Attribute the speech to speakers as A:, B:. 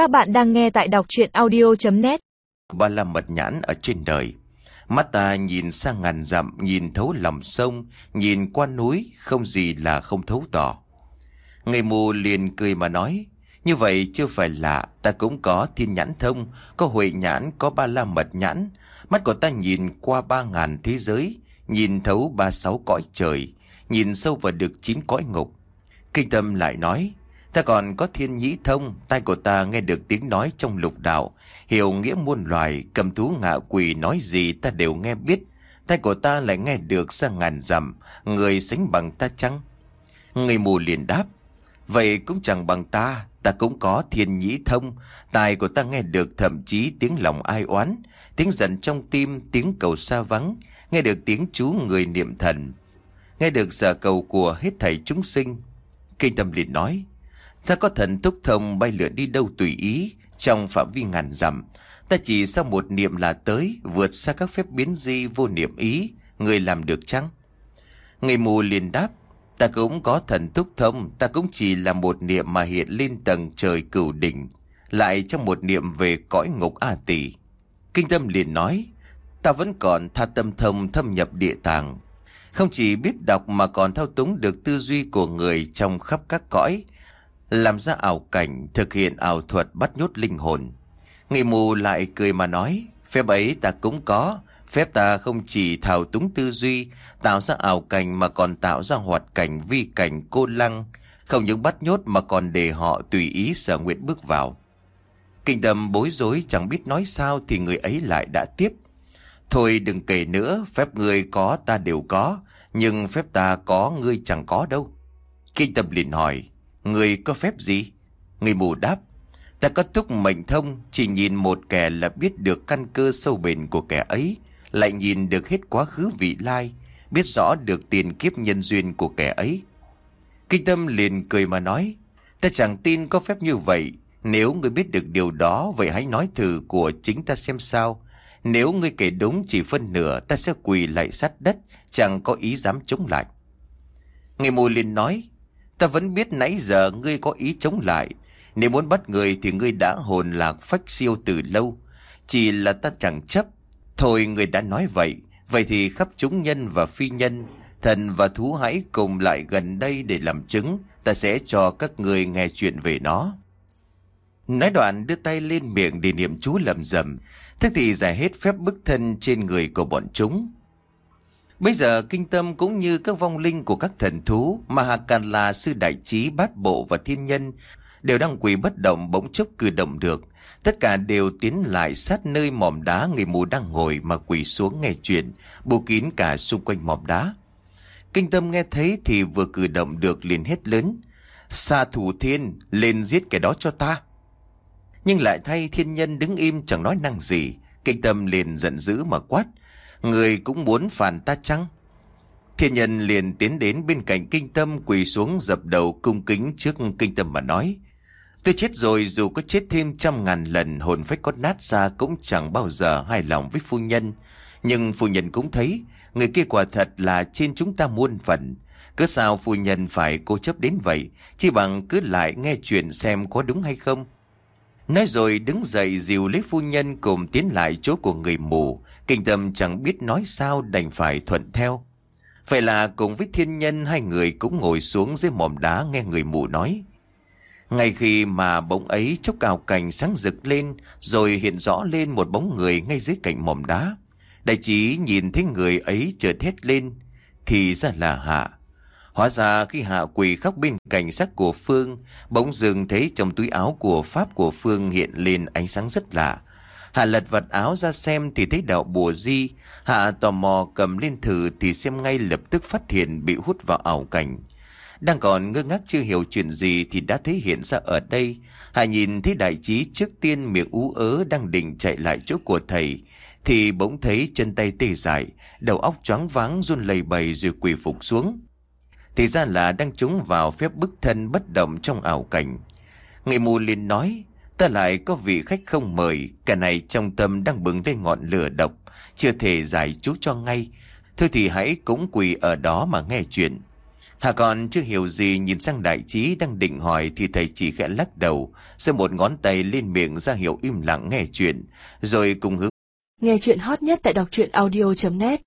A: Các bạn đang nghe tại đọc chuyện audio.net
B: Ba la mật nhãn ở trên đời. Mắt ta nhìn sang ngàn dặm, Nhìn thấu lòng sông, Nhìn qua núi, Không gì là không thấu tỏ. Người mù liền cười mà nói, Như vậy chưa phải lạ Ta cũng có thiên nhãn thông, Có huệ nhãn, Có ba la mật nhãn. Mắt của ta nhìn qua ba ngàn thế giới, Nhìn thấu ba sáu cõi trời, Nhìn sâu vào được chín cõi ngục. Kinh tâm lại nói Ta còn có thiên nhĩ thông, tai của ta nghe được tiếng nói trong lục đạo, hiểu nghĩa muôn loài, cầm thú ngạ quỷ nói gì ta đều nghe biết. Tai của ta lại nghe được sang ngàn dặm, người sánh bằng ta chăng? Người mù liền đáp, vậy cũng chẳng bằng ta, ta cũng có thiên nhĩ thông, tai của ta nghe được thậm chí tiếng lòng ai oán, tiếng giận trong tim, tiếng cầu xa vắng, nghe được tiếng chú người niệm thần, nghe được sở cầu của hết thảy chúng sinh. Kinh tâm liền nói, Ta có thần túc thông bay lượn đi đâu tùy ý, Trong phạm vi ngàn dặm. Ta chỉ sau một niệm là tới, Vượt xa các phép biến di vô niệm ý, Người làm được chăng? Người mù liền đáp, Ta cũng có thần túc thông, Ta cũng chỉ là một niệm mà hiện lên tầng trời cửu đỉnh, Lại trong một niệm về cõi ngục A tỷ Kinh tâm liền nói, Ta vẫn còn tha tâm thông thâm nhập địa tàng. Không chỉ biết đọc mà còn thao túng được tư duy của người trong khắp các cõi làm ra ảo cảnh, thực hiện ảo thuật bắt nhốt linh hồn. Người mù lại cười mà nói, phép ấy ta cũng có, phép ta không chỉ thao túng tư duy, tạo ra ảo cảnh mà còn tạo ra hoạt cảnh vi cảnh cô lăng, không những bắt nhốt mà còn để họ tùy ý sở nguyện bước vào. Kinh tâm bối rối chẳng biết nói sao thì người ấy lại đã tiếp. Thôi đừng kể nữa, phép người có ta đều có, nhưng phép ta có ngươi chẳng có đâu. Kinh tâm liền hỏi, Người có phép gì? Người mù đáp. Ta có thúc mệnh thông, chỉ nhìn một kẻ là biết được căn cơ sâu bền của kẻ ấy, lại nhìn được hết quá khứ vị lai, biết rõ được tiền kiếp nhân duyên của kẻ ấy. Kinh tâm liền cười mà nói, ta chẳng tin có phép như vậy, nếu ngươi biết được điều đó, vậy hãy nói thử của chính ta xem sao. Nếu ngươi kể đúng chỉ phân nửa, ta sẽ quỳ lại sát đất, chẳng có ý dám chống lại. Người mù liền nói, Ta vẫn biết nãy giờ ngươi có ý chống lại. Nếu muốn bắt người thì ngươi đã hồn lạc phách siêu từ lâu. Chỉ là ta chẳng chấp. Thôi người đã nói vậy. Vậy thì khắp chúng nhân và phi nhân, thần và thú hãy cùng lại gần đây để làm chứng. Ta sẽ cho các người nghe chuyện về nó. Nói đoạn đưa tay lên miệng để niệm chú lầm rầm. thức thì giải hết phép bức thân trên người của bọn chúng. Bây giờ kinh tâm cũng như các vong linh của các thần thú mà Hà Càn là sư đại trí bát bộ và thiên nhân đều đang quỳ bất động bỗng chốc cử động được. Tất cả đều tiến lại sát nơi mỏm đá người mù đang ngồi mà quỳ xuống nghe chuyện, bù kín cả xung quanh mỏm đá. Kinh tâm nghe thấy thì vừa cử động được liền hết lớn. Xa thủ thiên, lên giết kẻ đó cho ta. Nhưng lại thay thiên nhân đứng im chẳng nói năng gì. Kinh tâm liền giận dữ mà quát. Người cũng muốn phản ta chăng? Thiên nhân liền tiến đến bên cạnh kinh tâm quỳ xuống dập đầu cung kính trước kinh tâm mà nói. Tôi chết rồi dù có chết thêm trăm ngàn lần hồn phách có nát ra cũng chẳng bao giờ hài lòng với phu nhân. Nhưng phu nhân cũng thấy người kia quả thật là trên chúng ta muôn phần. Cứ sao phu nhân phải cố chấp đến vậy, chỉ bằng cứ lại nghe chuyện xem có đúng hay không. Nói rồi đứng dậy dìu lấy phu nhân cùng tiến lại chỗ của người mù. Kinh tâm chẳng biết nói sao đành phải thuận theo. vậy là cùng với thiên nhân, hai người cũng ngồi xuống dưới mỏm đá nghe người mù nói. Ngay khi mà bóng ấy chốc cào cành sáng rực lên, rồi hiện rõ lên một bóng người ngay dưới cạnh mỏm đá. Đại trí nhìn thấy người ấy chợt thét lên, thì ra là Hạ. Hóa ra khi Hạ quỳ khóc bên cạnh xác của Phương, bỗng dừng thấy trong túi áo của Pháp của Phương hiện lên ánh sáng rất lạ. Hạ lật vật áo ra xem thì thấy đạo bùa di. Hạ tò mò cầm lên thử thì xem ngay lập tức phát hiện bị hút vào ảo cảnh. Đang còn ngơ ngác chưa hiểu chuyện gì thì đã thấy hiện ra ở đây. Hạ nhìn thấy đại trí trước tiên miệng ú ớ đang định chạy lại chỗ của thầy. Thì bỗng thấy chân tay tê dại, đầu óc choáng váng run lầy bầy rồi quỳ phục xuống. Thì ra là đang trúng vào phép bức thân bất động trong ảo cảnh. Người mù liền nói, ta lại có vị khách không mời, cả này trong tâm đang bừng lên ngọn lửa độc, chưa thể giải chú cho ngay. Thôi thì hãy cũng quỳ ở đó mà nghe chuyện. Hà còn chưa hiểu gì nhìn sang đại trí đang định hỏi thì thầy chỉ khẽ lắc đầu, giơ một ngón tay lên miệng ra hiệu im lặng nghe chuyện, rồi cùng hướng.
C: Nghe chuyện hot nhất tại đọc truyện audio.net